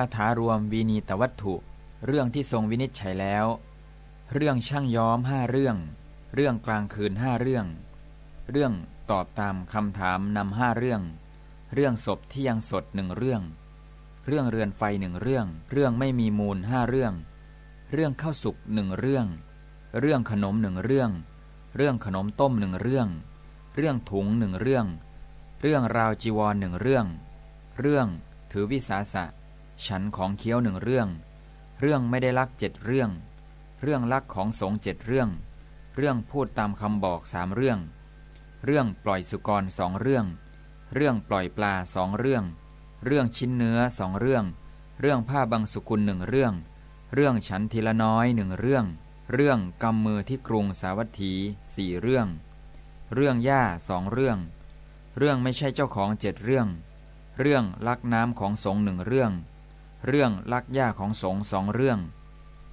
าถารวมวีนีตวัตถุ เรื่องที่ทรงวินิจฉัยแล้ว เรื่องช่างย้อมห้าเรื่อง เรื่องกลางคืนห้าเรื่อง เรื่องตอบตามคำถามนำห้าเรื่อง เรื่องศพที่ยังสดหนึ่งเรื่อง เรื่องเรือนไฟหนึ่งเรื่อง เรื่องไม่มีมูลห้าเรื่อง เรื่องข้าวสุกหนึ่งเรื่อง เรื่องขนมหนึ่งเรื่อง เรื่องขนมต้มหนึ่งเรื่อง เรื่องถุงหนึ่งเรื่อง เรื่องราวจีวรหนึ่งเรื่อง เรื่องถือวิสาสะ ฉันของเคี้ยวหนึ่งเรื่อง เรื่องไม่ได้ลักเจ็ดเรื่อง เรื่องลักของสงเจ็ดเรื่อง เรื่องพูดตามคำบอกสามเรื่อง เรื่องปล่อยสุกรสองเรื่อง เรื่องปล่อยปลาสองเรื่อง เรื่องชิ้นเนื้อสองเรื่อง เรื่องผ้าบางสุกุลหนึ่งเรื่อง เรื่องฉันทีละน้อยหนึ่งเรื่อง เรื่องกำมือที่กรุงสาวัตถีสี่เรื่อง เรื่องหญ้าสองเรื่อง เรื่องไม่ใช่เจ้าของเจ็ดเรื่อง เรื่องลักน้ำของสงหนึ่งเรื่อง เรื่องลักหญ้าของสงสองเรื่อง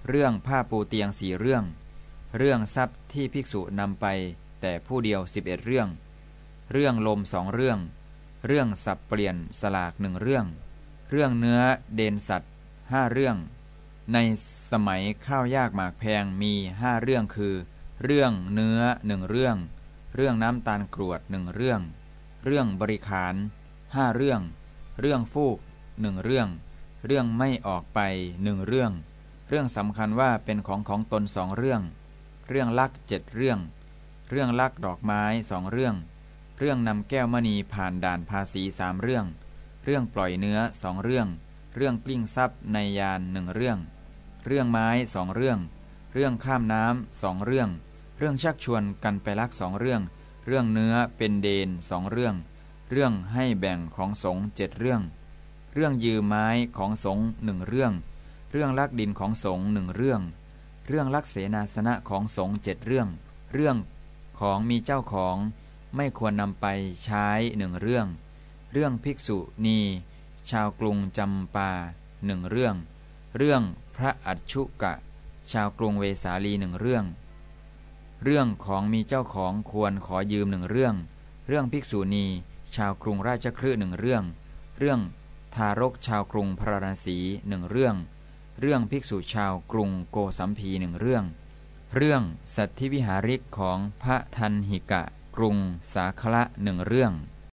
เรื่องผ้าปูเตียงสี่เรื่อง เรื่องทรัพย์ที่ภิกษุนำไป แต่ผู้เดียวสิบเอ็ดเรื่อง เรื่องลมสองเรื่อง เรื่องสับเปลี่ยนสลากหนึ่งเรื่อง เรื่องเนื้อเดนสัตว์ห้าเรื่อง ในสมัยข้าวยากหมากแพงมีห้าเรื่องคือ เรื่องเนื้อหนึ่งเรื่อง เรื่องน้ำตาลกรวดหนึ่งเรื่อง เรื่องบริขารห้าเรื่อง เรื่องฟูกหนึ่งเรื่อง เรื่องไม่ออกไปหนึ่งเรื่อง เรื่องสำคัญว่าเป็นของของตนสองเรื่อง เรื่องลักเจ็ดเรื่อง เรื่องลักดอกไม้สองเรื่อง เรื่องนำแก้วมณีผ่านด่านภาษีสามเรื่อง เรื่องปล่อยเนื้อสองเรื่อง เรื่องกลิ้งทรัพย์ในยานหนึ่งเรื่อง เรื่องไม้สองเรื่อง เรื่องข้ามน้ำสองเรื่อง เรื่องชักชวนกันไปลักสองเรื่อง เรื่องเนื้อเป็นเดนสองเรื่อง เรื่องให้แบ่งของสงเจ็ดเรื่อง เรื่องยืมไม้ของสงหนึ่งเรื่อง เรื่องลักดินของสงหนึ่งเรื่อง เรื่องลักเสนาสนะของสงเจ็ดเรื่อง เรื่องของมีเจ้าของไม่ควรนำไปใช้หนึ่งเรื่อง เรื่องภิกษุณี ชาวกรุงจำปาหนึ่งเรื่อง เรื่องพระอัจฉุกะ ชาวกรุงเวสาลีหนึ่งเรื่อง เรื่องของมีเจ้าของควรขอยืมหนึ่งเรื่อง เรื่องภิกษุณี ชาวกรุงราชครืหนึ่งเรื่อง เรื่อง ทารกชาวกรุงพระราศีหนึ่งเรื่อง เรื่องภิกษุชาวกรุงโกสัมพีหนึ่งเรื่อง เรื่องสัตธิวิหาริกของพระทันหิกะ กรุงสาคละหนึ่งเรื่อง